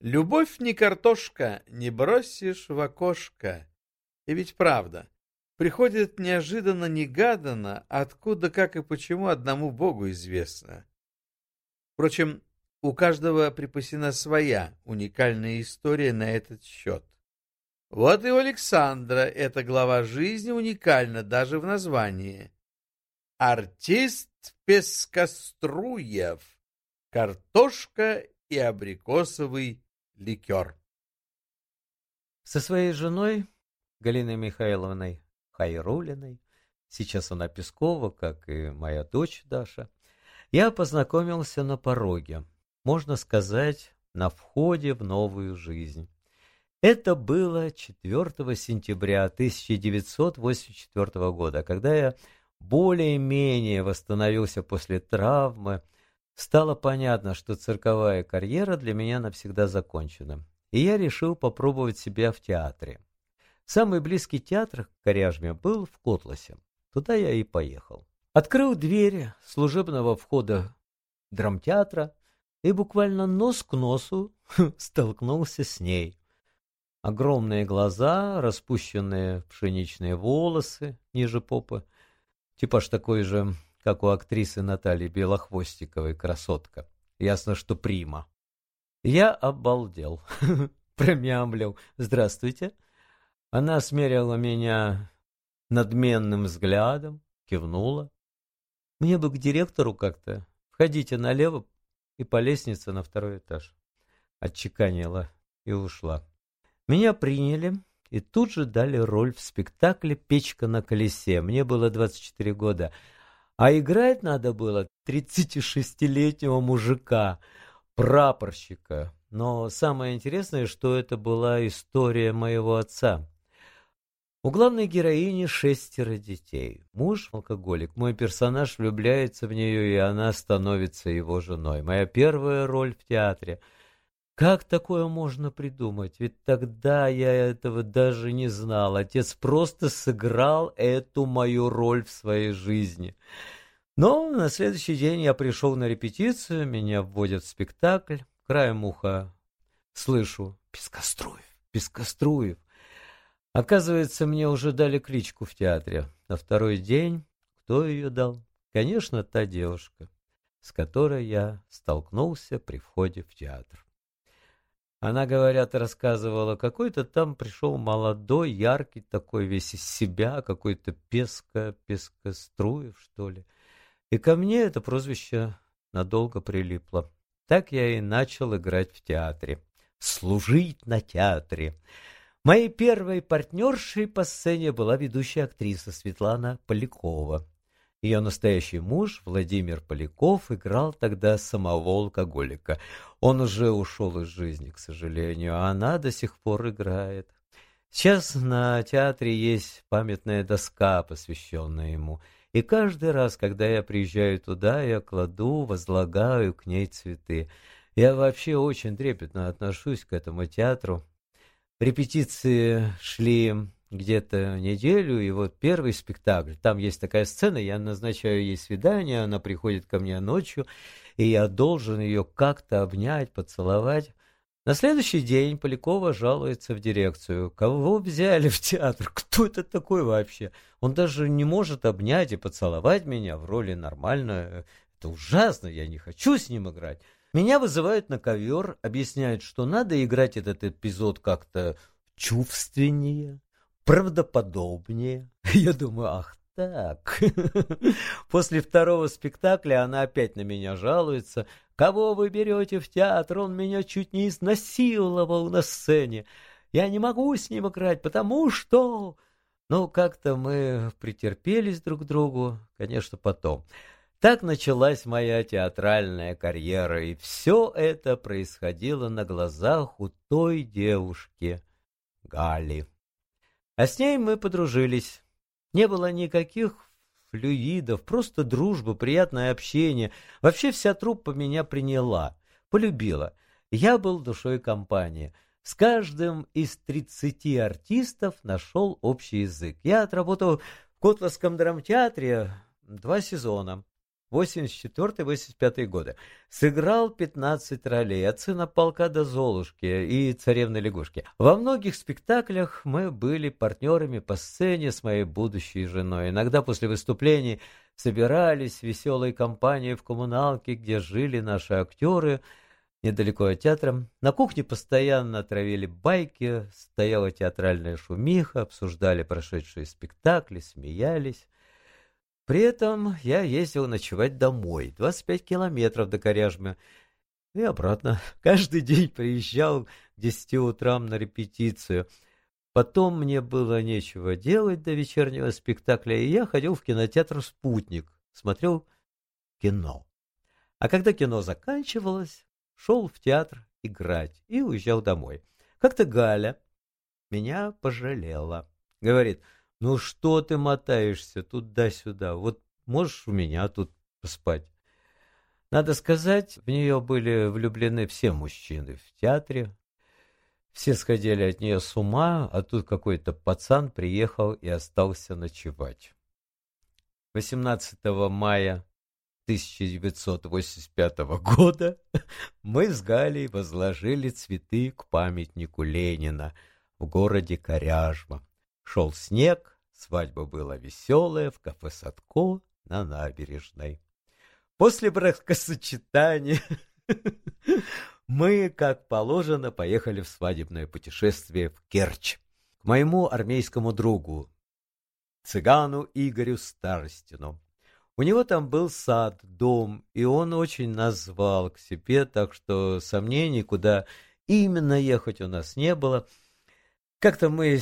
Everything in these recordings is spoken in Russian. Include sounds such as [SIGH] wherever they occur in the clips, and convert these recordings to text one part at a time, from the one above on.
Любовь не картошка, не бросишь в окошко. И ведь правда, приходит неожиданно-негаданно, откуда, как и почему одному Богу известно. Впрочем, у каждого припасена своя уникальная история на этот счет. Вот и у Александра эта глава жизни уникальна даже в названии. Артист Пескоструев. Картошка и абрикосовый ликер. Со своей женой Галиной Михайловной Хайрулиной, сейчас она Пескова, как и моя дочь Даша, я познакомился на пороге, можно сказать, на входе в новую жизнь. Это было 4 сентября 1984 года, когда я более-менее восстановился после травмы, стало понятно, что цирковая карьера для меня навсегда закончена, и я решил попробовать себя в театре. Самый близкий театр к Коряжме был в Котласе. Туда я и поехал. Открыл двери служебного входа драмтеатра и буквально нос к носу [LAUGHS] столкнулся с ней. Огромные глаза, распущенные пшеничные волосы ниже попы, типаж такой же, как у актрисы Натальи Белохвостиковой, красотка. Ясно, что прима. Я обалдел, [LAUGHS] промямлил «Здравствуйте». Она смерила меня надменным взглядом, кивнула. Мне бы к директору как-то. Входите налево и по лестнице на второй этаж. Отчеканила и ушла. Меня приняли и тут же дали роль в спектакле «Печка на колесе». Мне было 24 года. А играть надо было 36-летнего мужика, прапорщика. Но самое интересное, что это была история моего отца. У главной героини шестеро детей. Муж – алкоголик. Мой персонаж влюбляется в нее, и она становится его женой. Моя первая роль в театре. Как такое можно придумать? Ведь тогда я этого даже не знал. Отец просто сыграл эту мою роль в своей жизни. Но на следующий день я пришел на репетицию, меня вводят в спектакль. Краем уха слышу «Пескоструев, Пескоструев». Оказывается, мне уже дали кличку в театре. На второй день кто ее дал? Конечно, та девушка, с которой я столкнулся при входе в театр. Она, говорят, рассказывала, какой-то там пришел молодой, яркий такой, весь из себя, какой-то песка, пескоструев, что ли. И ко мне это прозвище надолго прилипло. Так я и начал играть в театре. Служить на театре. Моей первой партнершей по сцене была ведущая актриса Светлана Полякова. Ее настоящий муж, Владимир Поляков, играл тогда самого алкоголика. Он уже ушел из жизни, к сожалению, а она до сих пор играет. Сейчас на театре есть памятная доска, посвященная ему. И каждый раз, когда я приезжаю туда, я кладу, возлагаю к ней цветы. Я вообще очень трепетно отношусь к этому театру. Репетиции шли где-то неделю, и вот первый спектакль. Там есть такая сцена, я назначаю ей свидание, она приходит ко мне ночью, и я должен ее как-то обнять, поцеловать. На следующий день Полякова жалуется в дирекцию. Кого взяли в театр? Кто это такой вообще? Он даже не может обнять и поцеловать меня в роли нормально. Это ужасно, я не хочу с ним играть. Меня вызывают на ковер, объясняют, что надо играть этот эпизод как-то чувственнее, правдоподобнее. [LAUGHS] Я думаю, ах так. [LAUGHS] После второго спектакля она опять на меня жалуется. Кого вы берете в театр? Он меня чуть не изнасиловал на сцене. Я не могу с ним играть, потому что... Ну, как-то мы претерпелись друг к другу, конечно, потом. Так началась моя театральная карьера, и все это происходило на глазах у той девушки, Гали. А с ней мы подружились. Не было никаких флюидов, просто дружба, приятное общение. Вообще вся труппа меня приняла, полюбила. Я был душой компании. С каждым из тридцати артистов нашел общий язык. Я отработал в Котловском драмтеатре два сезона. 84-85 годы. Сыграл 15 ролей от сына полка до Золушки и царевны лягушки. Во многих спектаклях мы были партнерами по сцене с моей будущей женой. Иногда после выступлений собирались веселые компании в коммуналке, где жили наши актеры, недалеко от театра. На кухне постоянно травили байки, стояла театральная шумиха, обсуждали прошедшие спектакли, смеялись. При этом я ездил ночевать домой, 25 километров до Коряжмы, и обратно. [LAUGHS] Каждый день приезжал к 10 утрам на репетицию. Потом мне было нечего делать до вечернего спектакля, и я ходил в кинотеатр «Спутник», смотрел кино. А когда кино заканчивалось, шел в театр играть и уезжал домой. Как-то Галя меня пожалела. Говорит, ну что ты мотаешься туда-сюда? Вот можешь у меня тут поспать. Надо сказать, в нее были влюблены все мужчины в театре. Все сходили от нее с ума, а тут какой-то пацан приехал и остался ночевать. 18 мая 1985 года мы с Галей возложили цветы к памятнику Ленина в городе Коряжма. Шел снег, свадьба была веселая в кафе «Садко» на набережной. После бракосочетания [LAUGHS] мы, как положено, поехали в свадебное путешествие в Керчь к моему армейскому другу, цыгану Игорю Старостину. У него там был сад, дом, и он очень назвал к себе, так что сомнений, куда именно ехать у нас не было. Как-то мы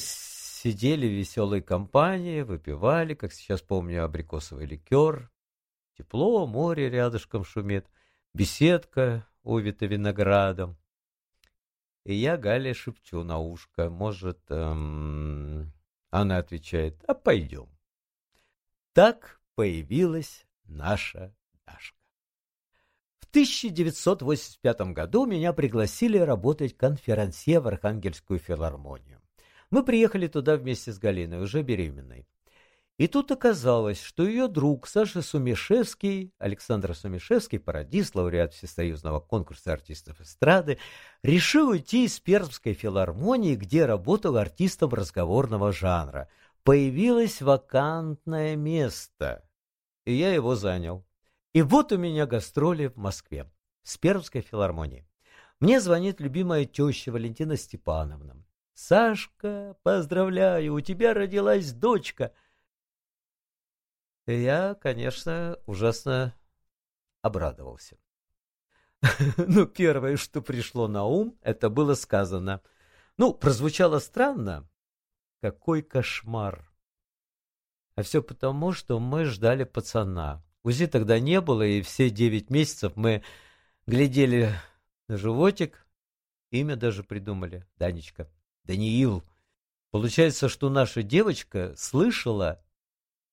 Сидели в веселой компании, выпивали, как сейчас помню, абрикосовый ликер. Тепло, море рядышком шумит, беседка увита виноградом. И я Гале шепчу на ушко, может, эм... она отвечает, а пойдем. Так появилась наша Дашка. В 1985 году меня пригласили работать конферансье в Архангельскую филармонию. Мы приехали туда вместе с Галиной, уже беременной. И тут оказалось, что ее друг Саша Сумишевский, Александр Сумишевский, пародист, лауреат Всесоюзного конкурса артистов эстрады, решил уйти из Пермской филармонии, где работал артистом разговорного жанра. Появилось вакантное место, и я его занял. И вот у меня гастроли в Москве, с Пермской филармонии. Мне звонит любимая теща Валентина Степановна. Сашка, поздравляю, у тебя родилась дочка. Я, конечно, ужасно обрадовался. [LAUGHS] Ну, первое, что пришло на ум, это было сказано. Ну, прозвучало странно. Какой кошмар. А все потому, что мы ждали пацана. УЗИ тогда не было, и все девять месяцев мы глядели на животик. Имя даже придумали. Данечка. Даниил, получается, что наша девочка слышала,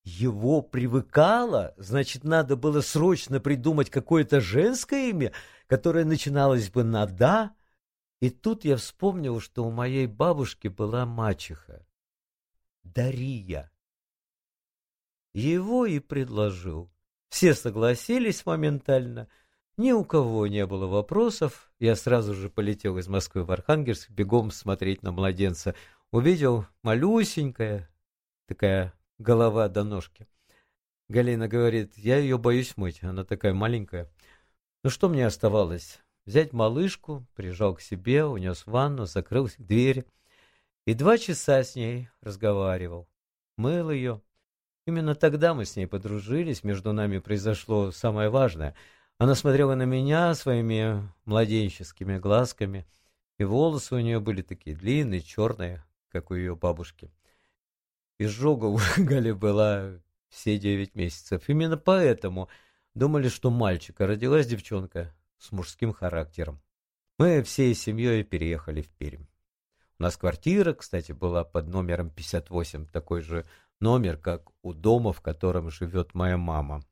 его привыкала, значит, надо было срочно придумать какое-то женское имя, которое начиналось бы на «да», и тут я вспомнил, что у моей бабушки была мачеха. Дария. Его и предложил. Все согласились моментально — ни у кого не было вопросов. Я сразу же полетел из Москвы в Архангельск, бегом смотреть на младенца. Увидел малюсенькая такая голова до ножки. Галина говорит, я ее боюсь мыть, она такая маленькая. Ну что мне оставалось? Взять малышку, прижал к себе, унес в ванну, закрыл дверь. И два часа с ней разговаривал. Мыл ее. Именно тогда мы с ней подружились, между нами произошло самое важное — она смотрела на меня своими младенческими глазками, и волосы у нее были такие длинные, черные, как у ее бабушки. Изжога у Гали была все девять месяцев. Именно поэтому думали, что мальчик, а родилась девчонка с мужским характером. Мы всей семьей переехали в Пермь. У нас квартира, кстати, была под номером 58, такой же номер, как у дома, в котором живет моя мама.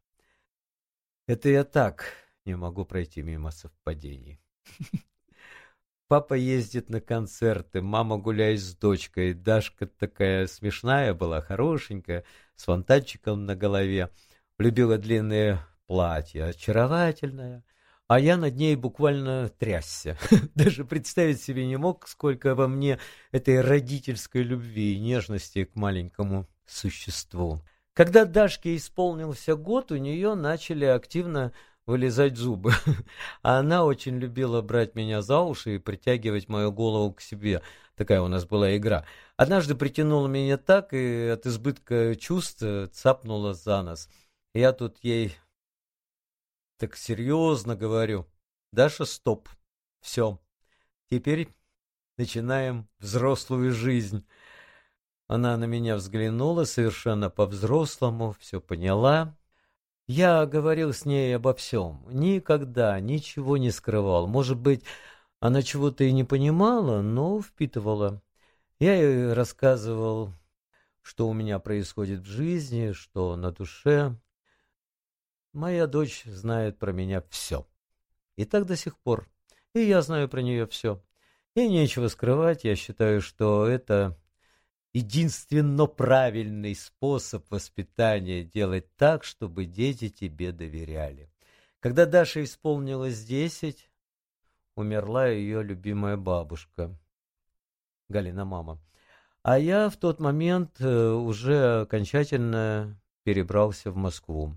Это я так не могу пройти мимо совпадений. [LAUGHS] Папа ездит на концерты, мама гуляет с дочкой, Дашка такая смешная была, хорошенькая, с фонтанчиком на голове, любила длинные платье очаровательное, а я над ней буквально трясся. [LAUGHS] Даже представить себе не мог, сколько во мне этой родительской любви и нежности к маленькому существу. Когда Дашке исполнился год, у нее начали активно вылезать зубы. [LAUGHS] А она очень любила брать меня за уши и притягивать мою голову к себе. Такая у нас была игра. Однажды притянула меня так и от избытка чувств цапнула за нос. Я тут ей так серьезно говорю. Даша, стоп. Все. Теперь начинаем взрослую жизнь. Она на меня взглянула совершенно по-взрослому, все поняла. Я говорил с ней обо всем, никогда ничего не скрывал. Может быть, она чего-то и не понимала, но впитывала. Я ей рассказывал, что у меня происходит в жизни, что на душе. Моя дочь знает про меня все. И так до сих пор. И я знаю про нее все. И нечего скрывать, я считаю, что это единственно правильный способ воспитания делать так, чтобы дети тебе доверяли. Когда Даше исполнилось десять, умерла ее любимая бабушка, Галина мама. А я в тот момент э, уже окончательно перебрался в Москву.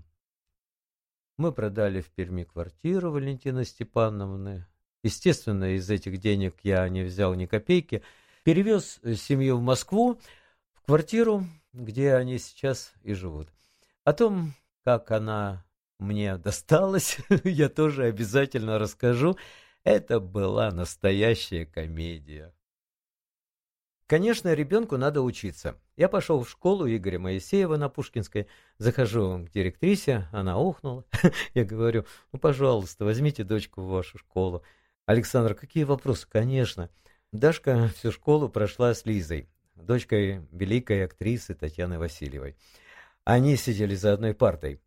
Мы продали в Перми квартиру Валентины Степановны. Естественно, из этих денег я не взял ни копейки. Перевез семью в Москву, в квартиру, где они сейчас и живут. О том, как она мне досталась, [LAUGHS] я тоже обязательно расскажу. Это была настоящая комедия. Конечно, ребенку надо учиться. Я пошел в школу Игоря Моисеева на Пушкинской, захожу к директрисе, она ухнула. [LAUGHS] Я говорю, ну, пожалуйста, возьмите дочку в вашу школу. Александр, какие вопросы? Конечно. Дашка всю школу прошла с Лизой, дочкой великой актрисы Татьяны Васильевой. Они сидели за одной партой.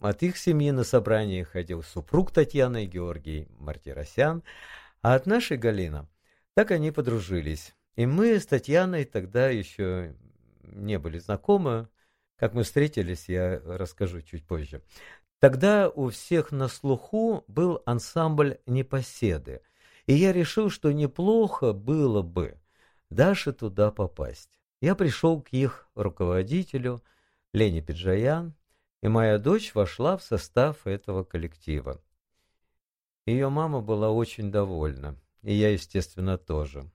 От их семьи на собрание ходил супруг Татьяны, Георгий Мартиросян, а от нашей Галина. Так они подружились. И мы с Татьяной тогда еще не были знакомы. Как мы встретились, я расскажу чуть позже. Тогда у всех на слуху был ансамбль «Непоседы», и я решил, что неплохо было бы Даше туда попасть. Я пришел к их руководителю, Лене Пиджаян, и моя дочь вошла в состав этого коллектива. Ее мама была очень довольна, и я, естественно, тоже.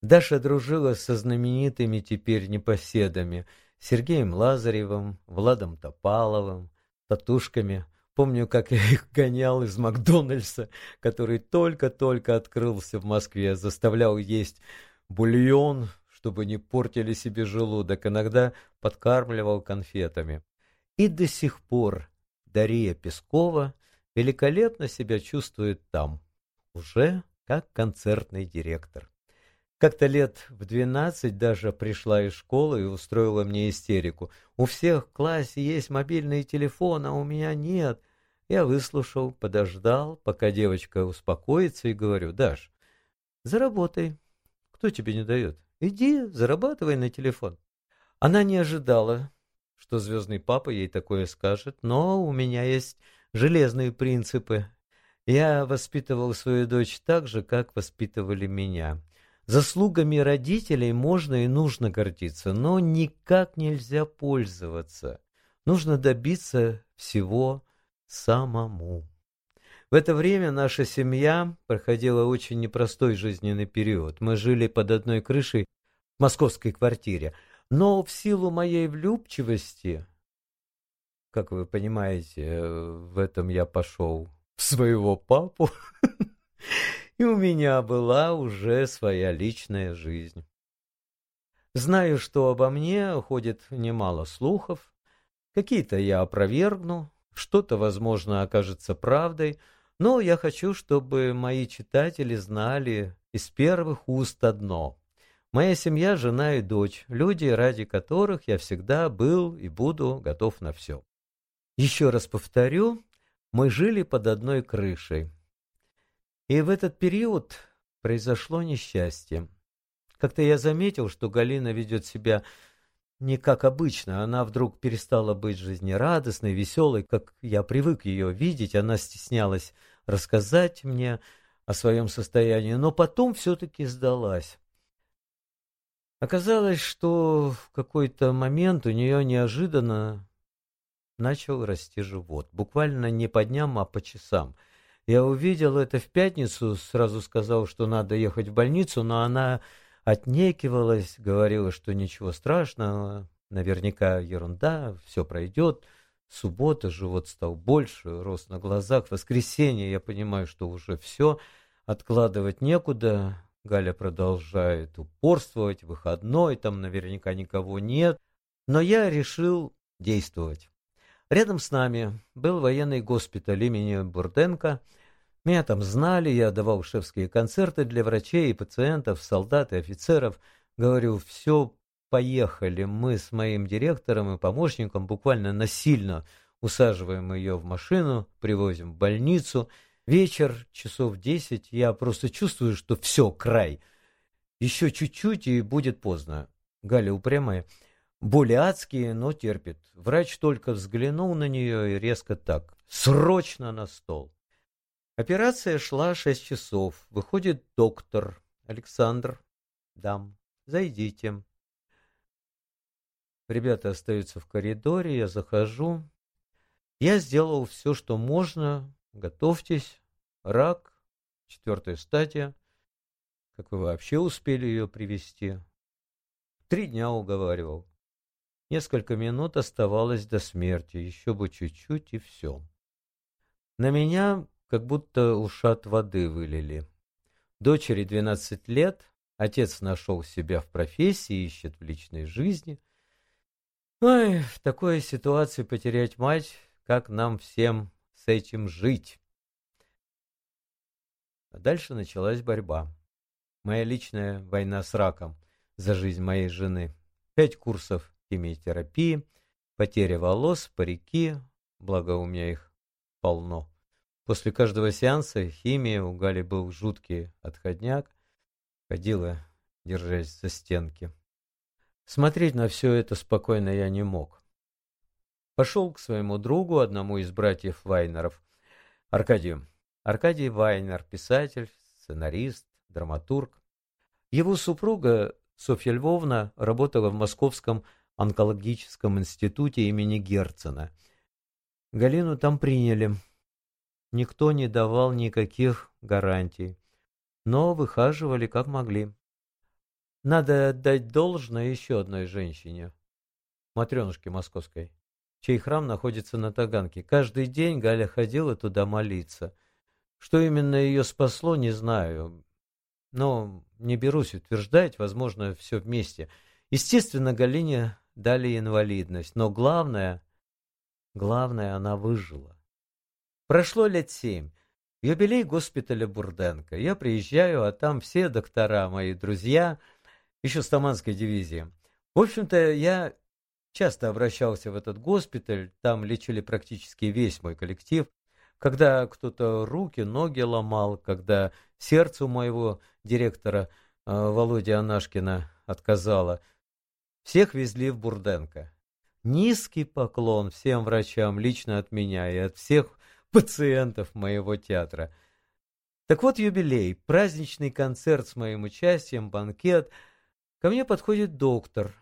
Даша дружила со знаменитыми теперь непоседами Сергеем Лазаревым, Владом Топаловым, Татушками. Помню, как я их гонял из Макдональдса, который только-только открылся в Москве, заставлял есть бульон, чтобы не портили себе желудок, иногда подкармливал конфетами. И до сих пор Дария Пескова великолепно себя чувствует там, уже как концертный директор. Как-то лет в двенадцать даже пришла из школы и устроила мне истерику. У всех в классе есть мобильный телефон, а у меня нет. Я выслушал, подождал, пока девочка успокоится, и говорю, Даш, заработай. Кто тебе не дает? Иди, зарабатывай на телефон. Она не ожидала, что звездный папа ей такое скажет, но у меня есть железные принципы. Я воспитывал свою дочь так же, как воспитывали меня. Заслугами родителей можно и нужно гордиться, но никак нельзя пользоваться. Нужно добиться всего самому. В это время наша семья проходила очень непростой жизненный период. Мы жили под одной крышей в московской квартире. Но в силу моей влюбчивости, как вы понимаете, в этом я пошел в своего папу, [LAUGHS] и у меня была уже своя личная жизнь. Знаю, что обо мне ходит немало слухов, какие-то я опровергну, что-то, возможно, окажется правдой, но я хочу, чтобы мои читатели знали из первых уст одно. Моя семья, жена и дочь, люди, ради которых я всегда был и буду готов на все. Еще раз повторю, мы жили под одной крышей. И в этот период произошло несчастье. Как-то я заметил, что Галина ведет себя не как обычно. Она вдруг перестала быть жизнерадостной, веселой, как я привык ее видеть. Она стеснялась рассказать мне о своем состоянии, но потом все-таки сдалась. Оказалось, что в какой-то момент у нее неожиданно начал расти живот. Буквально не по дням, а по часам. Я увидел это в пятницу, сразу сказал, что надо ехать в больницу, но она отнекивалась, говорила, что ничего страшного, наверняка ерунда, все пройдет. Суббота, живот стал больше, рос на глазах. Воскресенье, я понимаю, что уже все, откладывать некуда. Галя продолжает упорствовать, выходной, там наверняка никого нет. Но я решил действовать. Рядом с нами был военный госпиталь имени Бурденко. Меня там знали, я давал шефские концерты для врачей и пациентов, солдат и офицеров. Говорю, все, поехали. Мы с моим директором и помощником буквально насильно усаживаем ее в машину, привозим в больницу. Вечер, часов десять, я просто чувствую, что все, край. Еще чуть-чуть, и будет поздно. Галя упрямая. Боли адские, но терпит. Врач только взглянул на нее и резко так. Срочно на стол. Операция шла шесть часов. Выходит доктор. Александр. Дам. Зайдите. Ребята остаются в коридоре, я захожу. Я сделал все, что можно. Готовьтесь. Рак. Четвертая стадия. Как вы вообще успели ее привести? Три дня уговаривал. Несколько минут оставалось до смерти, еще бы чуть-чуть и все. На меня как будто ушат воды вылили. Дочери 12 лет, отец нашел себя в профессии, ищет в личной жизни. Ой, в такой ситуации потерять мать, как нам всем с этим жить? А дальше началась борьба. Моя личная война с раком за жизнь моей жены. Пять курсов химиотерапии, потеря волос, парики, благо у меня их полно. После каждого сеанса химии у Гали был жуткий отходняк, ходила, держась за стенки. Смотреть на все это спокойно я не мог. Пошел к своему другу, одному из братьев Вайнеров, Аркадию. Аркадий Вайнер, писатель, сценарист, драматург. Его супруга Софья Львовна работала в Московском онкологическом институте имени Герцена. Галину там приняли. Никто не давал никаких гарантий, но выхаживали как могли. Надо отдать должное еще одной женщине, Матренушке Московской, чей храм находится на Таганке. Каждый день Галя ходила туда молиться. Что именно ее спасло, не знаю. Но не берусь утверждать, возможно, все вместе. Естественно, Галине дали инвалидность, но главное, главное, она выжила. Прошло лет семь. Юбилей госпиталя Бурденко. Я приезжаю, а там все доктора, мои друзья, еще с Таманской дивизии. В общем-то, я часто обращался в этот госпиталь, там лечили практически весь мой коллектив. Когда кто-то руки, ноги ломал, когда сердце у моего директора э, Володи Анашкина отказало – всех везли в Бурденко. Низкий поклон всем врачам лично от меня и от всех [LAUGHS] пациентов моего театра. Так вот юбилей, праздничный концерт с моим участием, банкет. Ко мне подходит доктор,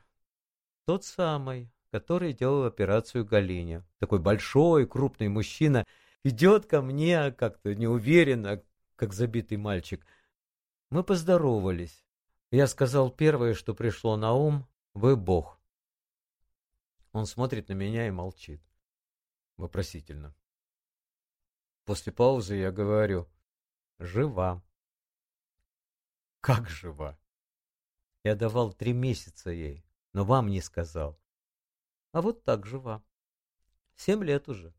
тот самый, который делал операцию Галине. Такой большой, крупный мужчина идет ко мне как-то неуверенно, как забитый мальчик. Мы поздоровались. Я сказал первое, что пришло на ум. Вы Бог. Он смотрит на меня и молчит. Вопросительно. После паузы я говорю. Жива. Как жива? Я давал три месяца ей, но вам не сказал. А вот так жива. Семь лет уже.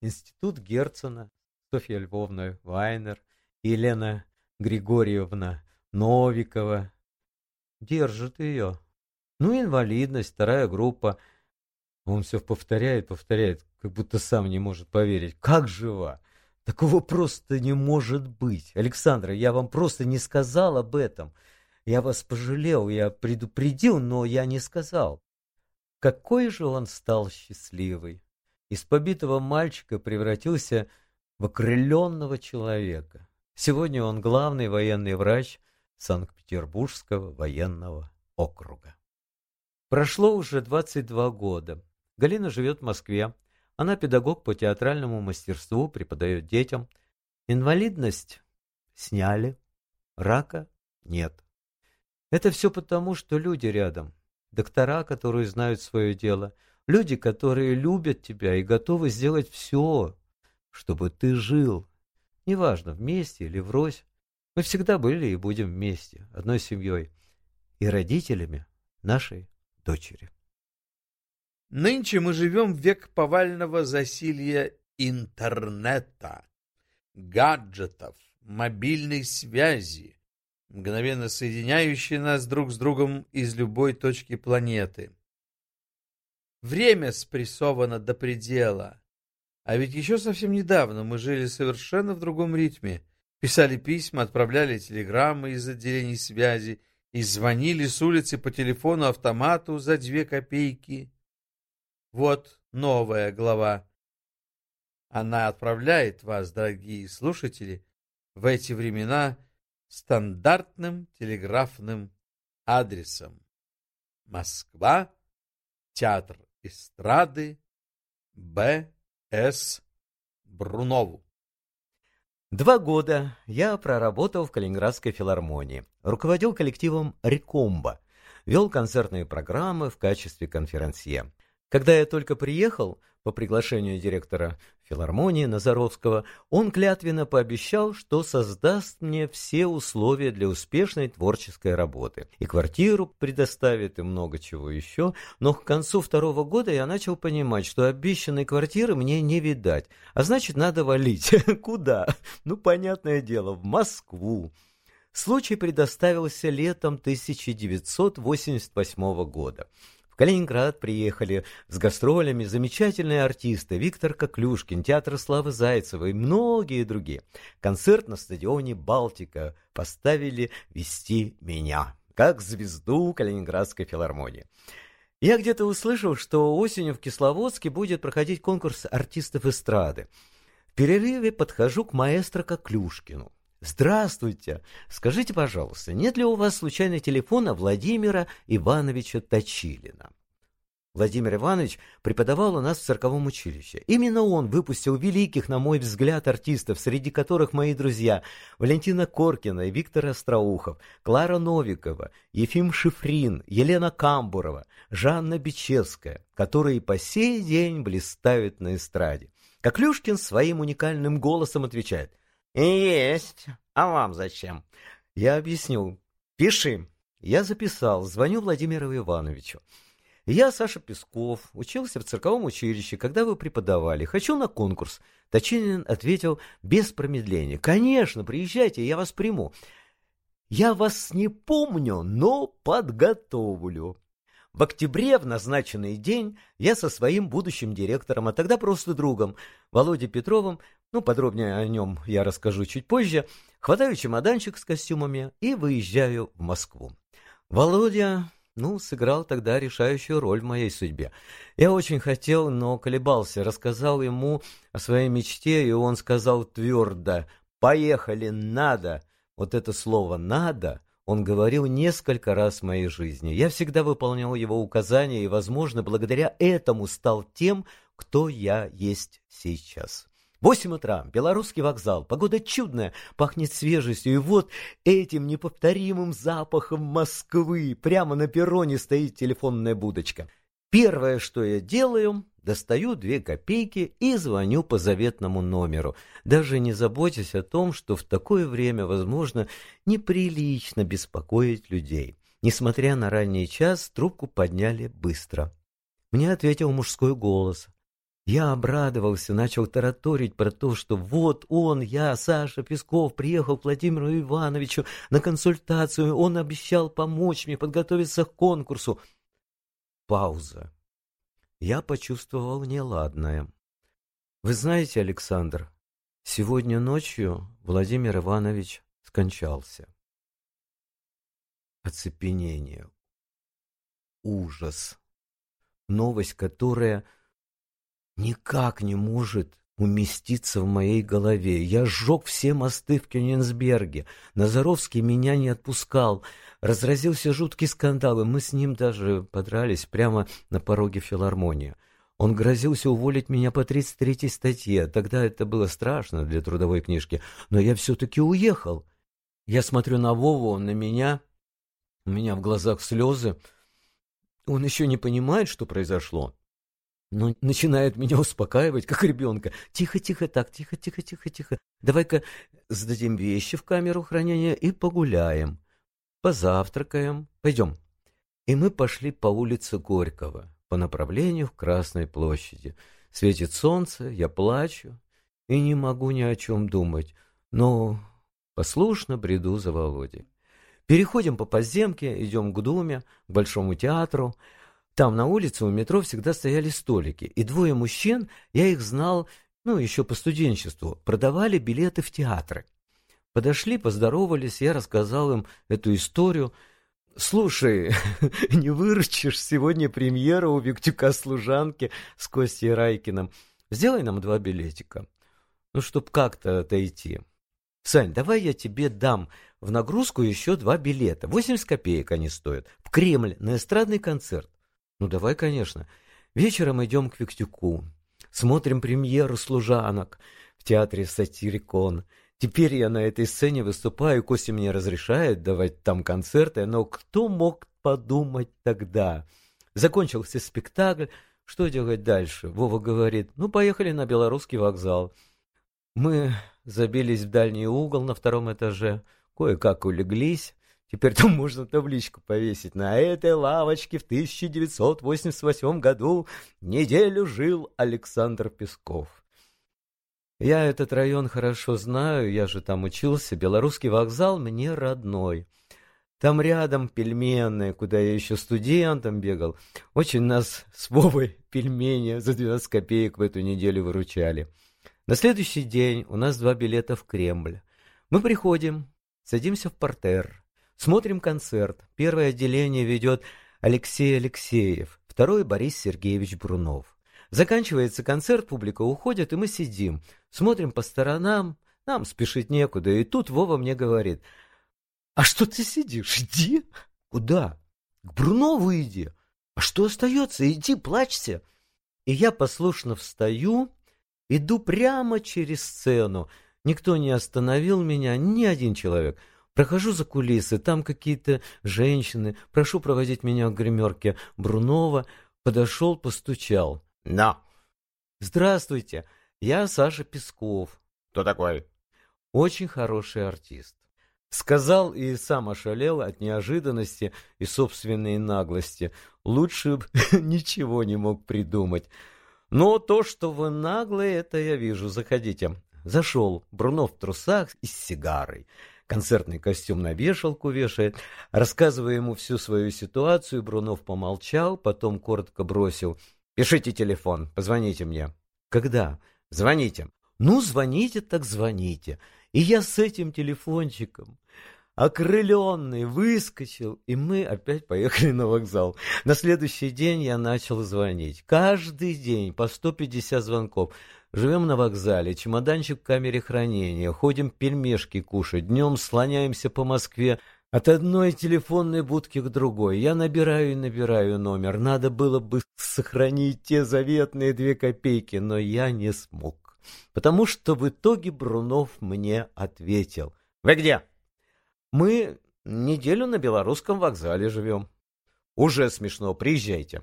Институт Герцена, Софья Львовна Вайнер, Елена Григорьевна Новикова. Держит ее. Ну, инвалидность, вторая группа. Он все повторяет, повторяет, как будто сам не может поверить. Как жива? Такого просто не может быть. Александра, я вам просто не сказал об этом. Я вас пожалел, я предупредил, но я не сказал. Какой же он стал счастливый! Из побитого мальчика превратился в окрыленного человека. Сегодня он главный военный врач Санкт-Петербургского военного округа. Прошло уже 22 года. Галина живет в Москве. Она педагог по театральному мастерству, преподает детям. Инвалидность сняли, рака нет. Это все потому, что люди рядом. Доктора, которые знают свое дело. Люди, которые любят тебя и готовы сделать все, чтобы ты жил. Неважно, вместе или врозь. Мы всегда были и будем вместе, одной семьей. И родителями нашей дочери. Нынче мы живем в век повального засилья интернета, гаджетов, мобильной связи, мгновенно соединяющие нас друг с другом из любой точки планеты. Время спрессовано до предела. А ведь еще совсем недавно мы жили совершенно в другом ритме. Писали письма, отправляли телеграммы из отделений связи и звонили с улицы по телефону-автомату за две копейки. Вот новая глава. Она отправляет вас, дорогие слушатели, в эти времена стандартным телеграфным адресом. Москва, Театр эстрады, Б. С. Брунову. Два года я проработал в Калининградской филармонии, руководил коллективом «Рекомба», вел концертные программы в качестве конферансье. Когда я только приехал, по приглашению директора филармонии Назаровского, он клятвенно пообещал, что создаст мне все условия для успешной творческой работы. И квартиру предоставит, и много чего еще. Но к концу второго года я начал понимать, что обещанной квартиры мне не видать. А значит, надо валить. [LAUGHS] Куда? Ну, понятное дело, в Москву. Случай предоставился летом 1988 года. В Калининград приехали с гастролями замечательные артисты Виктор Коклюшкин, театр Славы Зайцева и многие другие. Концерт на стадионе «Балтика» поставили «Вести меня» как звезду Калининградской филармонии. Я где-то услышал, что осенью в Кисловодске будет проходить конкурс артистов эстрады. В перерыве подхожу к маэстро Коклюшкину. «Здравствуйте! Скажите, пожалуйста, нет ли у вас случайно телефона Владимира Ивановича Точилина?» Владимир Иванович преподавал у нас в цирковом училище. Именно он выпустил великих, на мой взгляд, артистов, среди которых мои друзья Валентина Коркина и Виктор Остроухов, Клара Новикова, Ефим Шифрин, Елена Камбурова, Жанна Бичевская, которые по сей день блистают на эстраде. Коклюшкин своим уникальным голосом отвечает – «Есть. А вам зачем?» Я объясню. «Пиши». Я записал. Звоню Владимиру Ивановичу. Я, Саша Песков, учился в цирковом училище, когда вы преподавали. Хочу на конкурс. Точинин ответил без промедления. Конечно, приезжайте, я вас приму. Я вас не помню, но подготовлю. В октябре, в назначенный день, я со своим будущим директором, а тогда просто другом, Володей Петровым, ну, подробнее о нем я расскажу чуть позже, хватаю чемоданчик с костюмами и выезжаю в Москву. Володя, ну, сыграл тогда решающую роль в моей судьбе. Я очень хотел, но колебался, рассказал ему о своей мечте, и он сказал твердо «Поехали, надо!» Вот это слово «надо» он говорил несколько раз в моей жизни. Я всегда выполнял его указания и, возможно, благодаря этому стал тем, кто я есть сейчас. Восемь утра, белорусский вокзал, погода чудная, пахнет свежестью, и вот этим неповторимым запахом Москвы прямо на перроне стоит телефонная будочка. Первое, что я делаю, достаю две копейки и звоню по заветному номеру, даже не заботясь о том, что в такое время, возможно, неприлично беспокоить людей. Несмотря на ранний час, трубку подняли быстро. Мне ответил мужской голос. Я обрадовался, начал тараторить про то, что вот он, я, Саша Песков, приехал к Владимиру Ивановичу на консультацию, он обещал помочь мне подготовиться к конкурсу. Пауза. Я почувствовал неладное. Вы знаете, Александр, сегодня ночью Владимир Иванович скончался. оцепенение, ужас. Новость, которая никак не может уместиться в моей голове. Я сжег все мосты в Кёнигсберге. Назаровский меня не отпускал. Разразился жуткий скандал, и мы с ним даже подрались прямо на пороге филармонии. Он грозился уволить меня по 33-й статье. Тогда это было страшно для трудовой книжки. Но я все-таки уехал. Я смотрю на Вову, он на меня. У меня в глазах слезы. Он еще не понимает, что произошло но начинает меня успокаивать, как ребенка. Тихо, тихо, так, тихо, тихо, тихо, тихо. Давай-ка сдадим вещи в камеру хранения и погуляем. Позавтракаем. Пойдем. И мы пошли по улице Горького, по направлению к Красной площади. Светит солнце, я плачу и не могу ни о чем думать, но послушно бреду за Володей. Переходим по подземке, идем к Думе, к Большому театру. Там на улице у метро всегда стояли столики, и двое мужчин, я их знал, ну, еще по студенчеству, продавали билеты в театры. Подошли, поздоровались, я рассказал им эту историю. «Слушай, [LAUGHS] не выручишь, сегодня премьера у Виктюка-служанки с Костей Райкиным. Сделай нам два билетика, ну, чтоб как-то отойти. Сань, давай я тебе дам в нагрузку еще два билета, 80 копеек они стоят, в Кремль на эстрадный концерт. Ну, давай, конечно. Вечером идем к Виктюку. Смотрим премьеру «Служанок» в театре «Сатирикон». Теперь я на этой сцене выступаю, Костя мне разрешает давать там концерты, но кто мог подумать тогда? Закончился спектакль, что делать дальше? Вова говорит, ну, поехали на Белорусский вокзал. Мы забились в дальний угол на втором этаже, кое-как улеглись, Теперь там можно табличку повесить. На этой лавочке в 1988 году неделю жил Александр Песков. Я этот район хорошо знаю, я же там учился. Белорусский вокзал мне родной. Там рядом пельменные, куда я еще студентом бегал. Очень нас с Вовой пельмени за 12 копеек в эту неделю выручали. На следующий день у нас два билета в Кремль. Мы приходим, садимся в портер. Смотрим концерт. Первое отделение ведет Алексей Алексеев, второе Борис Сергеевич Брунов. Заканчивается концерт, публика уходит, и мы сидим, смотрим по сторонам, нам спешить некуда. И тут Вова мне говорит, «А что ты сидишь? Иди!» «Куда?» «К Брунову иди!» «А что остается? Иди, плачься!» И я послушно встаю, иду прямо через сцену. Никто не остановил меня, ни один человек — Прохожу за кулисы, там какие-то женщины. Прошу проводить меня к гримерке Брунова. Подошел, постучал. «На!» «Здравствуйте, я Саша Песков». «Кто такой?» «Очень хороший артист». Сказал и сам ошалел от неожиданности и собственной наглости. Лучше бы [LAUGHS] ничего не мог придумать. Но то, что вы наглые, это я вижу. Заходите. Зашел. Брунов в трусах и с сигарой концертный костюм на вешалку вешает. Рассказывая ему всю свою ситуацию, Брунов помолчал, потом коротко бросил. «Пишите телефон, позвоните мне». «Когда?» «Звоните». «Ну, звоните, так звоните». И я с этим телефончиком окрыленный, выскочил, и мы опять поехали на вокзал. На следующий день я начал звонить. Каждый день по 150 звонков. Живем на вокзале, чемоданчик в камере хранения, ходим пельмешки кушать, днем слоняемся по Москве от одной телефонной будки к другой. Я набираю и набираю номер. Надо было бы сохранить те заветные две копейки, но я не смог. Потому что в итоге Брунов мне ответил. «Вы где?» «Мы неделю на белорусском вокзале живем». «Уже смешно, приезжайте».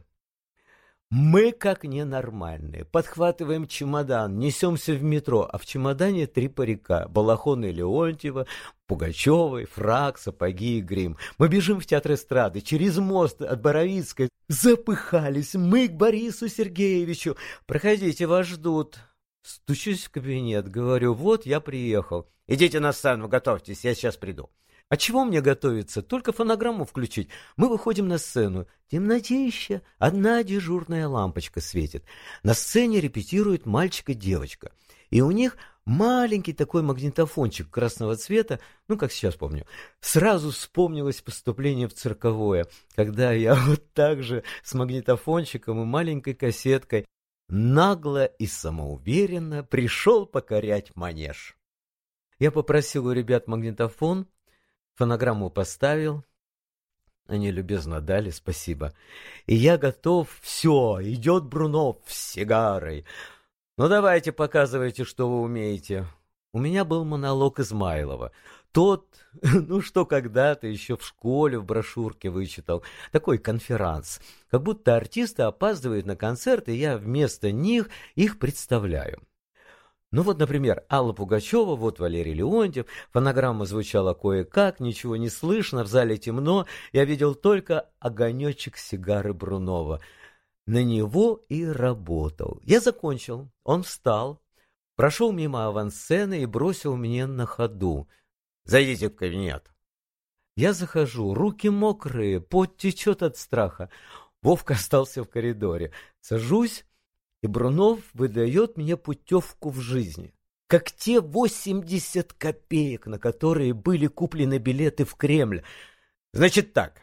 Мы, как ненормальные, подхватываем чемодан, несемся в метро, а в чемодане три парика. Балахоны Леонтьева, Пугачевой, фрак, сапоги и грим. Мы бежим в театр эстрады, через мост от Боровицкой. Запыхались, мы к Борису Сергеевичу. Проходите, вас ждут. Стучусь в кабинет, говорю, вот я приехал. Идите на сцену, готовьтесь, я сейчас приду. А чего мне готовиться? Только фонограмму включить. Мы выходим на сцену. Темнотища. Одна дежурная лампочка светит. На сцене репетируют мальчик и девочка. И у них маленький такой магнитофончик красного цвета, ну, как сейчас помню. Сразу вспомнилось поступление в цирковое, когда я [LAUGHS] вот так же с магнитофончиком и маленькой кассеткой нагло и самоуверенно пришел покорять манеж. Я попросил у ребят магнитофон, фонограмму поставил, они любезно дали, спасибо. И я готов, все, идет Брунов с сигарой. Ну давайте показывайте, что вы умеете. У меня был монолог Измайлова. Тот, [LAUGHS] ну что когда-то еще в школе в брошюрке вычитал. Такой конферанс. Как будто артисты опаздывают на концерт, и я вместо них их представляю. Ну вот, например, Алла Пугачева, вот Валерий Леонтьев, фонограмма звучала кое-как, ничего не слышно, в зале темно, я видел только огонечек сигары Брунова. На него и работал. Я закончил, он встал, прошел мимо авансцены и бросил мне на ходу. «Зайдите в кабинет». Я захожу, руки мокрые, пот течет от страха. Вовка остался в коридоре. Сажусь, и Брунов выдает мне путевку в жизни. Как те 80 копеек, на которые были куплены билеты в Кремль. Значит так,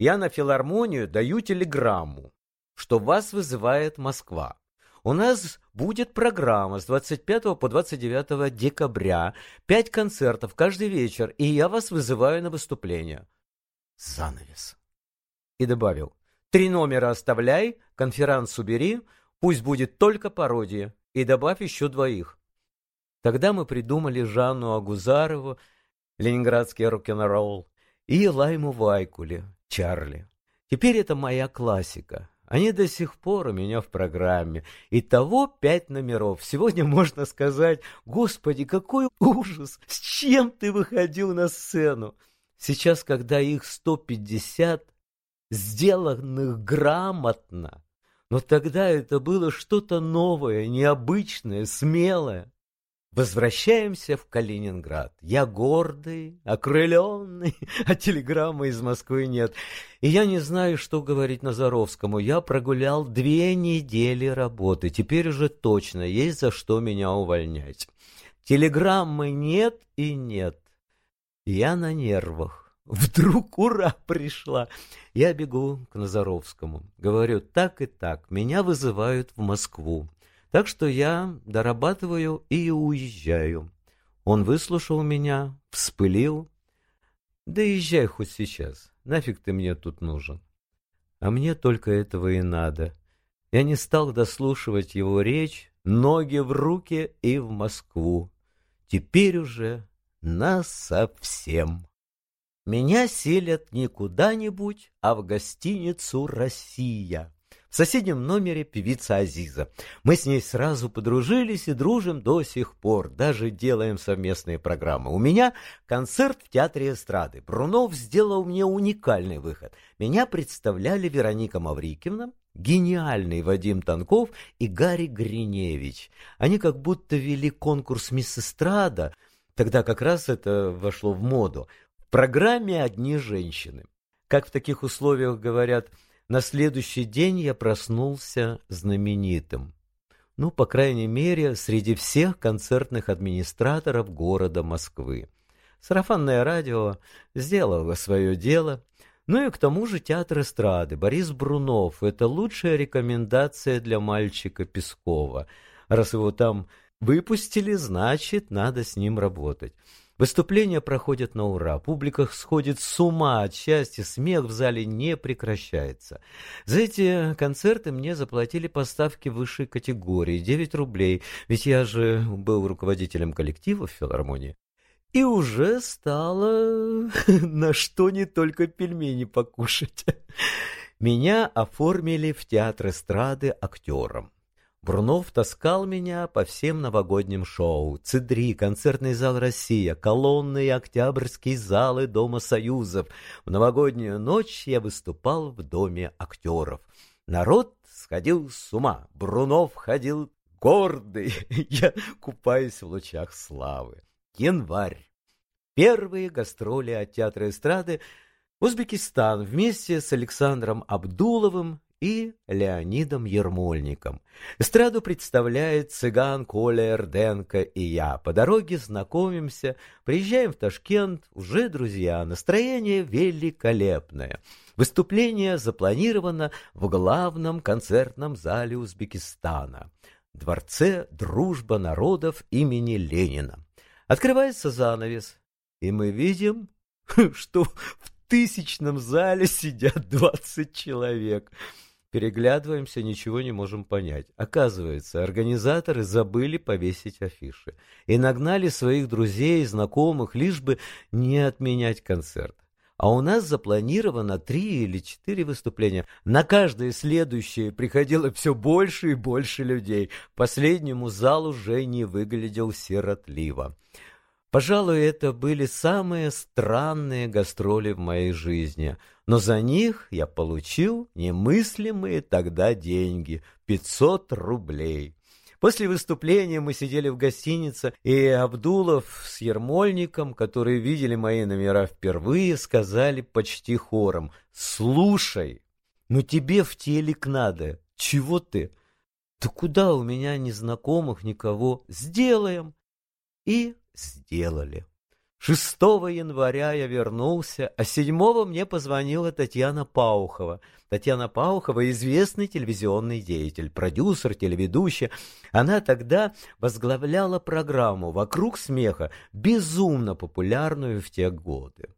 я на филармонию даю телеграмму, что вас вызывает Москва. У нас будет программа с 25 по 29 декабря, пять концертов каждый вечер, и я вас вызываю на выступление. Занавес. И добавил, три номера оставляй, конферанс убери, Пусть будет только пародия, и добавь еще двоих. Тогда мы придумали Жанну Агузарову, ленинградский рок-н-ролл, и Лайму Вайкуле, Чарли. Теперь это моя классика. Они до сих пор у меня в программе. Итого пять номеров. Сегодня можно сказать, «Господи, какой ужас! С чем ты выходил на сцену?» Сейчас, когда их 150, сделанных грамотно, но тогда это было что-то новое, необычное, смелое. Возвращаемся в Калининград. Я гордый, окрыленный, [LAUGHS] а телеграммы из Москвы нет. И я не знаю, что говорить Назаровскому. Я прогулял две недели работы. Теперь уже точно есть за что меня увольнять. Телеграммы нет и нет. Я на нервах. Вдруг ура пришла. Я бегу к Назаровскому. Говорю, так и так, меня вызывают в Москву. Так что я дорабатываю и уезжаю. Он выслушал меня, вспылил. Да езжай хоть сейчас, нафиг ты мне тут нужен. А мне только этого и надо. Я не стал дослушивать его речь, ноги в руки и в Москву. Теперь уже насовсем. Меня селят не куда-нибудь, а в гостиницу «Россия». В соседнем номере певица Азиза. Мы с ней сразу подружились и дружим до сих пор, даже делаем совместные программы. У меня концерт в Театре эстрады. Брунов сделал мне уникальный выход. Меня представляли Вероника Маврикивна, гениальный Вадим Танков и Гарри Гриневич. Они как будто вели конкурс «Мисс Эстрада», Тогда как раз это вошло в моду программе одни женщины. Как в таких условиях говорят, на следующий день я проснулся знаменитым. Ну, по крайней мере, среди всех концертных администраторов города Москвы. Сарафанное радио сделало свое дело. Ну и к тому же театр эстрады. Борис Брунов – это лучшая рекомендация для мальчика Пескова. Раз его там выпустили, значит, надо с ним работать. Выступления проходят на ура, публика сходит с ума от счастья, смех в зале не прекращается. За эти концерты мне заплатили поставки высшей категории, 9 рублей, ведь я же был руководителем коллектива в филармонии. И уже стало [LAUGHS] на что не только пельмени покушать. [LAUGHS] Меня оформили в театр эстрады актером. Брунов таскал меня по всем новогодним шоу. Цидри, концертный зал «Россия», колонны и октябрьские залы Дома Союзов. В новогоднюю ночь я выступал в Доме актеров. Народ сходил с ума. Брунов ходил гордый. [LAUGHS] Я купаюсь в лучах славы. Январь. Первые гастроли от театра эстрады Узбекистан вместе с Александром Абдуловым и Леонидом Ермольником. Эстраду представляет цыган Коля Эрденко и я. По дороге знакомимся, приезжаем в Ташкент, уже друзья, настроение великолепное. Выступление запланировано в главном концертном зале Узбекистана, Дворце Дружба народов имени Ленина. Открывается занавес, и мы видим, [LAUGHS] что в тысячном зале сидят двадцать человек. Переглядываемся, ничего не можем понять. Оказывается, организаторы забыли повесить афиши и нагнали своих друзей и знакомых, лишь бы не отменять концерт. А у нас запланировано три или четыре выступления. На каждое следующее приходило все больше и больше людей. Последнему зал уже не выглядел сиротливо. Пожалуй, это были самые странные гастроли в моей жизни, но за них я получил немыслимые тогда деньги — 500 рублей. После выступления мы сидели в гостинице, и Абдулов с Ермольником, которые видели мои номера впервые, сказали почти хором «Слушай, ну тебе в телек надо, чего ты?» «Да куда у меня незнакомых никого? Сделаем!» И сделали. 6 января я вернулся, а 7 мне позвонила Татьяна Паухова. Татьяна Паухова – известный телевизионный деятель, продюсер, телеведущая. Она тогда возглавляла программу «Вокруг смеха», безумно популярную в те годы.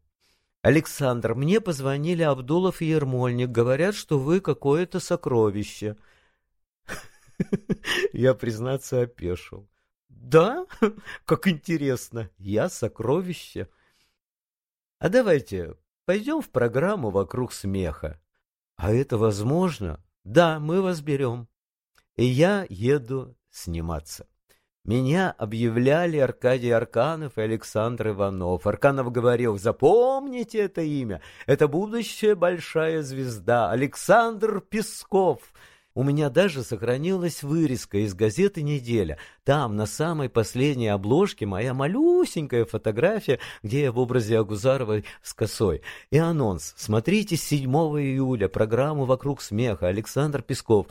«Александр, мне позвонили Абдулов и Ермольник, говорят, что вы какое-то сокровище». [LAUGHS] Я, признаться, опешил. Да? [LAUGHS] Как интересно. Я сокровище. А давайте пойдем в программу «Вокруг смеха». А это возможно? Да, мы вас берем. И я еду сниматься. Меня объявляли Аркадий Арканов и Александр Иванов. Арканов говорил, запомните это имя, это будущая большая звезда, Александр Песков. У меня даже сохранилась вырезка из газеты «Неделя». Там, на самой последней обложке, моя малюсенькая фотография, где я в образе Агузаровой с косой. И анонс. Смотрите 7 июля программу «Вокруг смеха» Александр Песков.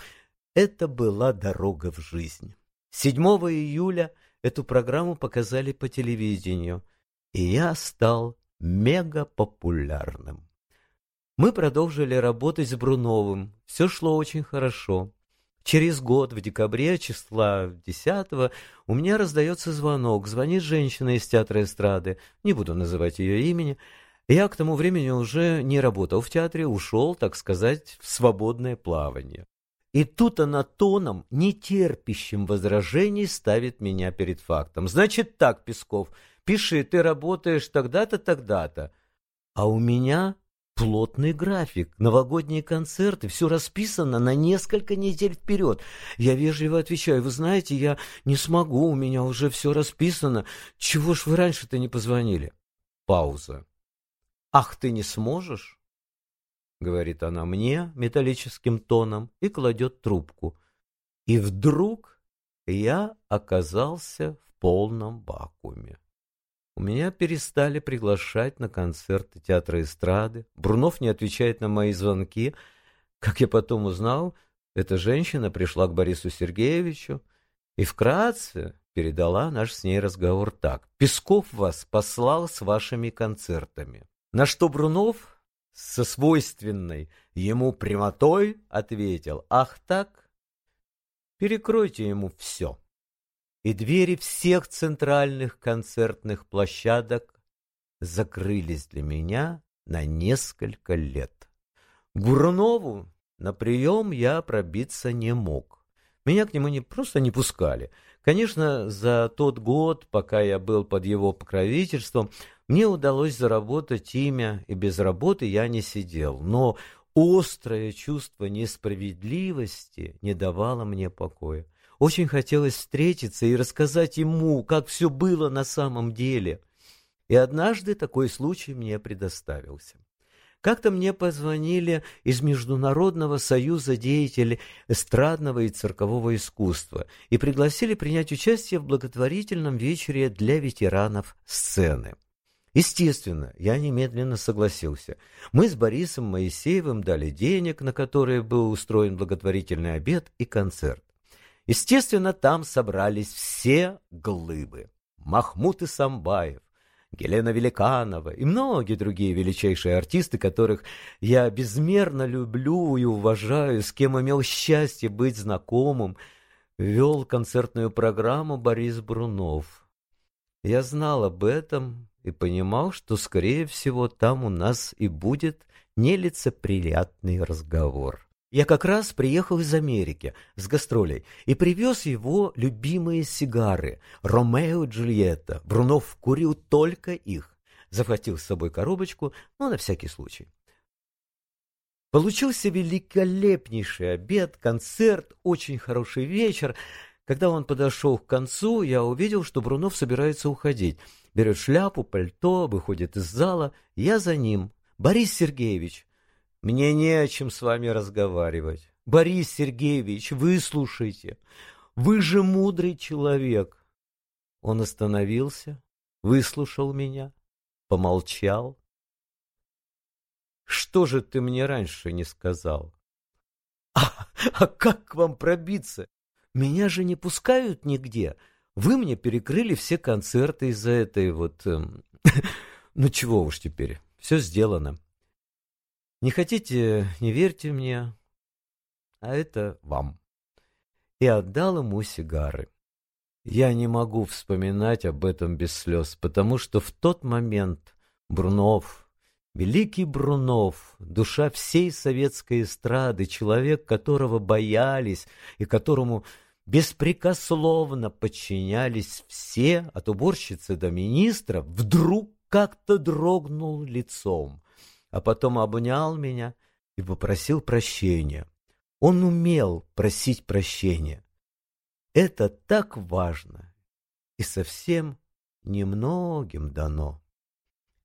Это была дорога в жизнь. 7 июля эту программу показали по телевидению, и я стал мегапопулярным. Мы продолжили работать с Бруновым. Все шло очень хорошо. Через год, в декабре, числа 10 у меня раздается звонок. Звонит женщина из театра эстрады. Не буду называть ее имени. Я к тому времени уже не работал в театре, ушел, так сказать, в свободное плавание. И тут она тоном, нетерпящим возражений, ставит меня перед фактом. Значит так, Песков, пиши, ты работаешь тогда-то, тогда-то. А у меня плотный график, новогодние концерты, все расписано на несколько недель вперед. Я вежливо отвечаю, вы знаете, я не смогу, у меня уже все расписано. Чего ж вы раньше-то не позвонили? Пауза. Ах, ты не сможешь? Говорит она мне металлическим тоном и кладет трубку. И вдруг я оказался в полном вакууме. У меня перестали приглашать на концерты театра эстрады. Брунов не отвечает на мои звонки. Как я потом узнал, эта женщина пришла к Борису Сергеевичу и вкратце передала наш с ней разговор так. «Песков вас послал с вашими концертами». На что Брунов со свойственной ему прямотой ответил «Ах так? Перекройте ему все» и двери всех центральных концертных площадок закрылись для меня на несколько лет. К Бурнову на прием я пробиться не мог. Меня к нему не, просто не пускали. Конечно, за тот год, пока я был под его покровительством, мне удалось заработать имя, и без работы я не сидел. Но острое чувство несправедливости не давало мне покоя. Очень хотелось встретиться и рассказать ему, как все было на самом деле. И однажды такой случай мне предоставился. Как-то мне позвонили из Международного союза деятелей эстрадного и циркового искусства и пригласили принять участие в благотворительном вечере для ветеранов сцены. Естественно, я немедленно согласился. Мы с Борисом Моисеевым дали денег, на которые был устроен благотворительный обед и концерт. Естественно, там собрались все глыбы. Махмуд Исамбаев, Гелена Великанова и многие другие величайшие артисты, которых я безмерно люблю и уважаю, с кем имел счастье быть знакомым, вел концертную программу Борис Брунов. Я знал об этом и понимал, что, скорее всего, там у нас и будет нелицеприятный разговор. Я как раз приехал из Америки с гастролей и привез его любимые сигары «Ромео и Джульетта». Брунов курил только их. Захватил с собой коробочку, но на всякий случай. Получился великолепнейший обед, концерт, очень хороший вечер. Когда он подошел к концу, я увидел, что Брунов собирается уходить. Берет шляпу, пальто, выходит из зала. Я за ним. «Борис Сергеевич, мне не о чем с вами разговаривать. Борис Сергеевич, выслушайте. Вы же мудрый человек. Он остановился, выслушал меня, помолчал. Что же ты мне раньше не сказал? А, а как к вам пробиться? Меня же не пускают нигде. Вы мне перекрыли все концерты из-за этой вот... Эм... [LAUGHS] ну чего уж теперь, все сделано. Не хотите, не верьте мне, а это вам. И отдал ему сигары. Я не могу вспоминать об этом без слез, потому что в тот момент Брунов, великий Брунов, душа всей советской эстрады, человек, которого боялись и которому беспрекословно подчинялись все, от уборщицы до министра, вдруг как-то дрогнул лицом а потом обнял меня и попросил прощения. Он умел просить прощения. Это так важно и совсем немногим дано.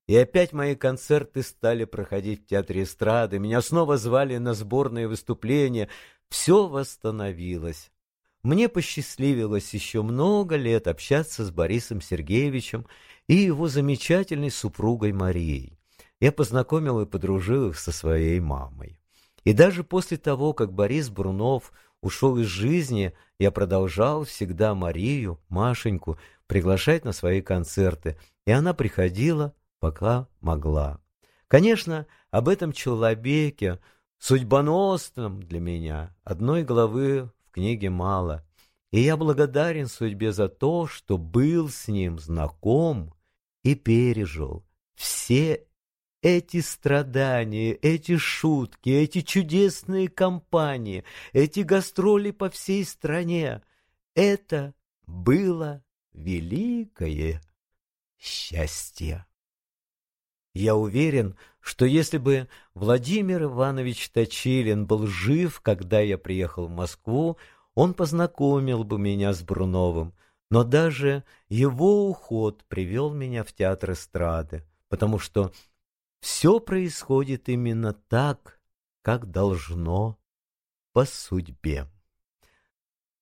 И опять мои концерты стали проходить в Театре эстрады, меня снова звали на сборные выступления, все восстановилось. Мне посчастливилось еще много лет общаться с Борисом Сергеевичем и его замечательной супругой Марией я познакомил и подружил их со своей мамой. И даже после того, как Борис Брунов ушел из жизни, я продолжал всегда Марию, Машеньку, приглашать на свои концерты, и она приходила, пока могла. Конечно, об этом человеке, судьбоносном для меня, одной главы в книге мало, и я благодарен судьбе за то, что был с ним знаком и пережил все эти страдания, эти шутки, эти чудесные компании, эти гастроли по всей стране — это было великое счастье. Я уверен, что если бы Владимир Иванович Точилин был жив, когда я приехал в Москву, он познакомил бы меня с Бруновым, но даже его уход привел меня в театр эстрады, потому что все происходит именно так, как должно по судьбе.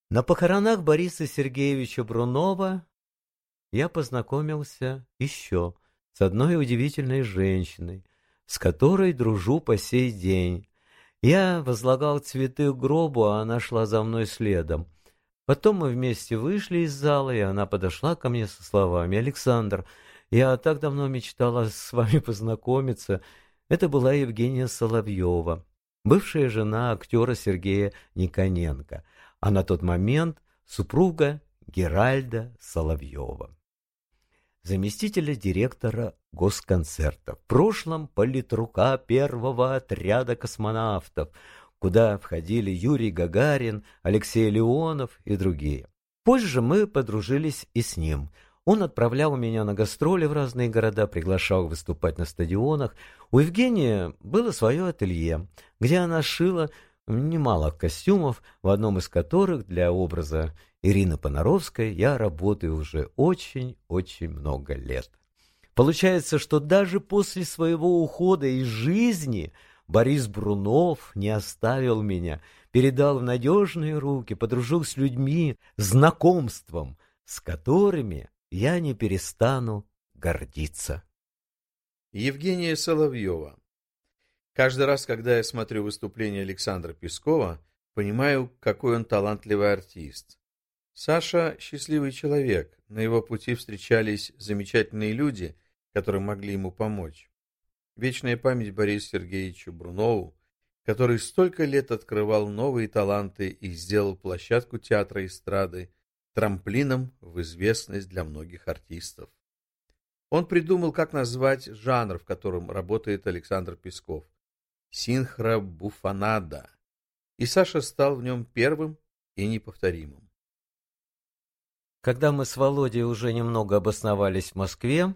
На похоронах Бориса Сергеевича Брунова я познакомился еще с одной удивительной женщиной, с которой дружу по сей день. Я возлагал цветы к гробу, а она шла за мной следом. Потом мы вместе вышли из зала, и она подошла ко мне со словами «Александр, я так давно мечтала [LAUGHS] с вами познакомиться. Это была Евгения Соловьева, бывшая жена актера Сергея Никоненко, а на тот момент супруга Геральда Соловьева. Заместителя директора госконцерта, в прошлом политрука первого отряда космонавтов, куда входили Юрий Гагарин, Алексей Леонов и другие. Позже мы подружились и с ним – он отправлял меня на гастроли в разные города, приглашал выступать на стадионах. У Евгении было свое ателье, где она шила немало костюмов, в одном из которых для образа Ирины Понаровской я работаю уже очень-очень много лет. Получается, что даже после своего ухода из жизни Борис Брунов не оставил меня, передал в надежные руки, подружил с людьми, знакомством, с которыми я не перестану гордиться. Евгения Соловьева. Каждый раз, когда я смотрю выступление Александра Пескова, понимаю, какой он талантливый артист. Саша – счастливый человек, на его пути встречались замечательные люди, которые могли ему помочь. Вечная память Борису Сергеевичу Брунову, который столько лет открывал новые таланты и сделал площадку театра эстрады трамплином в известность для многих артистов. Он придумал, как назвать жанр, в котором работает Александр Песков. Синхробуфонада. И Саша стал в нем первым и неповторимым. Когда мы с Володей уже немного обосновались в Москве,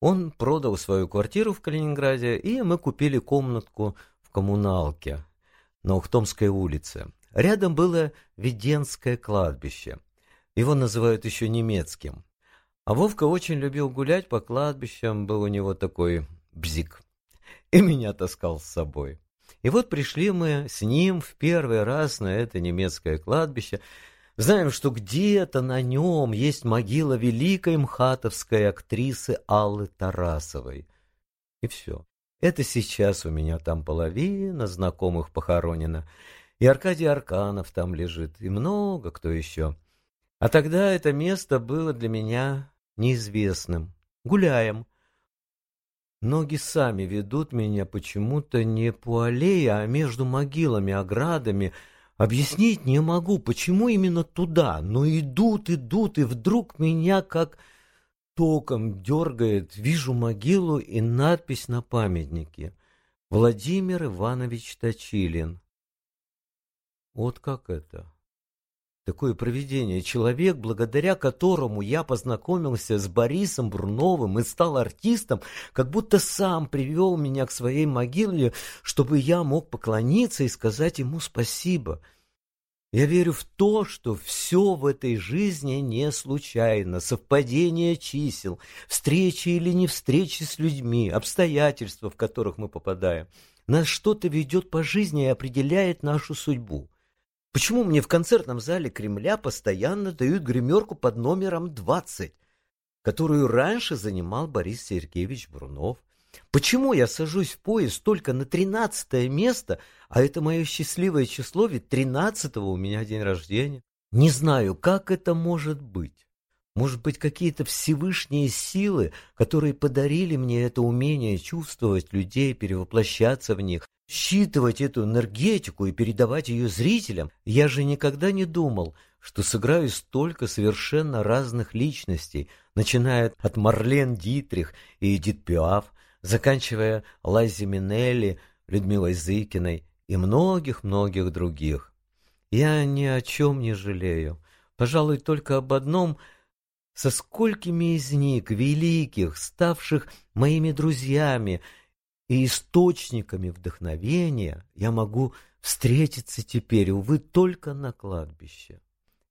он продал свою квартиру в Калининграде, и мы купили комнатку в коммуналке на Ухтомской улице. Рядом было Веденское кладбище. Его называют еще немецким. А Вовка очень любил гулять по кладбищам, был у него такой бзик. [LAUGHS] И меня таскал с собой. И вот пришли мы с ним в первый раз на это немецкое кладбище. Знаем, что где-то на нем есть могила великой мхатовской актрисы Аллы Тарасовой. И все. Это сейчас у меня там половина знакомых похоронена. И Аркадий Арканов там лежит, и много кто еще. А тогда это место было для меня неизвестным. Гуляем. Ноги сами ведут меня почему-то не по аллее, а между могилами, оградами. Объяснить не могу, почему именно туда, но идут, идут, и вдруг меня как током дергает. Вижу могилу и надпись на памятнике. Владимир Иванович Точилин. Вот как это? Такое проведение. Человек, благодаря которому я познакомился с Борисом Бруновым и стал артистом, как будто сам привел меня к своей могиле, чтобы я мог поклониться и сказать ему спасибо. Я верю в то, что все в этой жизни не случайно, совпадение чисел, встречи или не встречи с людьми, обстоятельства, в которых мы попадаем. Нас что-то ведет по жизни и определяет нашу судьбу. Почему мне в концертном зале Кремля постоянно дают гримерку под номером 20, которую раньше занимал Борис Сергеевич Брунов? Почему я сажусь в поезд только на тринадцатое место, а это мое счастливое число, ведь тринадцатого у меня день рождения? Не знаю, как это может быть. Может быть, какие-то Всевышние силы, которые подарили мне это умение чувствовать людей, перевоплощаться в них, считывать эту энергетику и передавать ее зрителям, я же никогда не думал, что сыграю столько совершенно разных личностей, начиная от Марлен Дитрих и Эдит Пиаф, заканчивая Лайзи Минелли, Людмилой Зыкиной и многих-многих других. Я ни о чем не жалею. Пожалуй, только об одном — со сколькими из них, великих, ставших моими друзьями, и источниками вдохновения я могу встретиться теперь, увы, только на кладбище.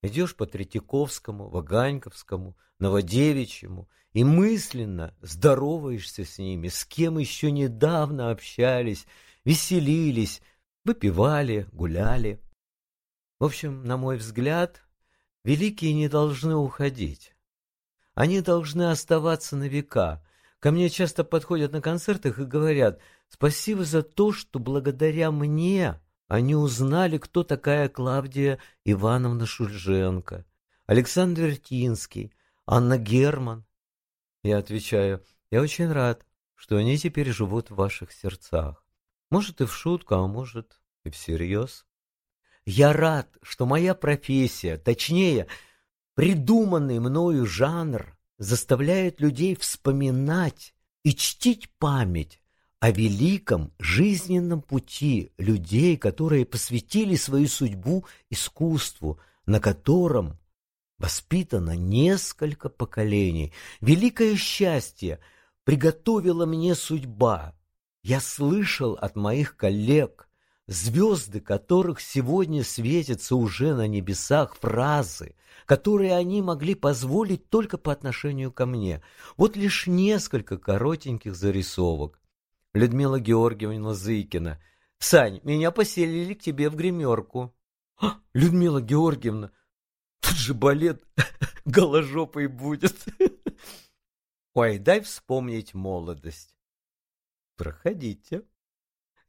Идешь по Третьяковскому, Ваганьковскому, Новодевичьему и мысленно здороваешься с ними, с кем еще недавно общались, веселились, выпивали, гуляли. В общем, на мой взгляд, великие не должны уходить. Они должны оставаться на века, Ко мне часто подходят на концертах и говорят «Спасибо за то, что благодаря мне они узнали, кто такая Клавдия Ивановна Шульженко, Александр Вертинский, Анна Герман». Я отвечаю «Я очень рад, что они теперь живут в ваших сердцах. Может и в шутку, а может и всерьез. Я рад, что моя профессия, точнее, придуманный мною жанр, заставляет людей вспоминать и чтить память о великом жизненном пути людей, которые посвятили свою судьбу искусству, на котором воспитано несколько поколений. Великое счастье приготовила мне судьба. Я слышал от моих коллег, звезды которых сегодня светятся уже на небесах, фразы – которые они могли позволить только по отношению ко мне. Вот лишь несколько коротеньких зарисовок. Людмила Георгиевна Зыкина. «Сань, меня поселили к тебе в гримерку». А, «Людмила Георгиевна, тут же балет [LAUGHS] голожопой будет». [LAUGHS] Ой, дай вспомнить молодость. Проходите.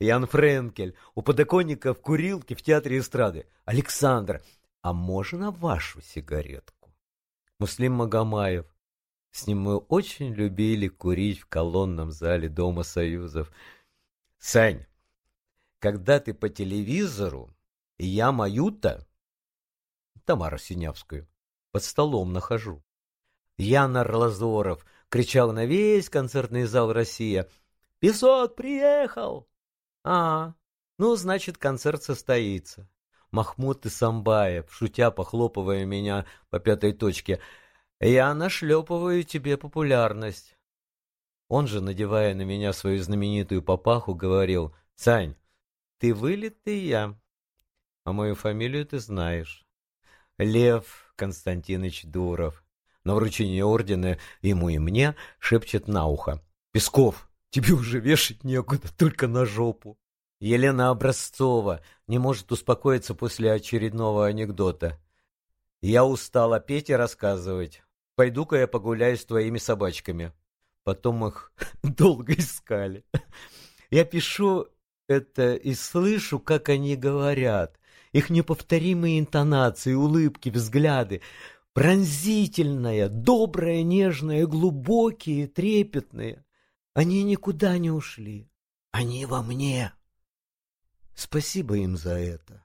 Ян Френкель, у подоконника в курилке в театре эстрады. Александр, а можно вашу сигаретку? Муслим Магомаев. С ним мы очень любили курить в колонном зале Дома Союзов. Сань, когда ты по телевизору, я мою-то, Тамара Синявскую, под столом нахожу. Ян Орлазоров кричал на весь концертный зал «Россия». «Песок приехал!» «А, ну, значит, концерт состоится». Махмуд Исамбаев, шутя, похлопывая меня по пятой точке, «Я нашлепываю тебе популярность». Он же, надевая на меня свою знаменитую папаху, говорил, «Сань, ты вылитый я, а мою фамилию ты знаешь. Лев Константинович Дуров». На вручение ордена ему и мне шепчет на ухо, «Песков, тебе уже вешать некуда, [LAUGHS] только на жопу». Елена Образцова не может успокоиться после очередного анекдота. «Я устала петь и рассказывать. Пойду-ка я погуляю с твоими собачками. Потом их [LAUGHS] долго искали. Я пишу это и слышу, как они говорят. Их неповторимые интонации, улыбки, взгляды. Пронзительная, добрая, нежная, глубокие, трепетные. Они никуда не ушли. Они во мне. Спасибо им за это.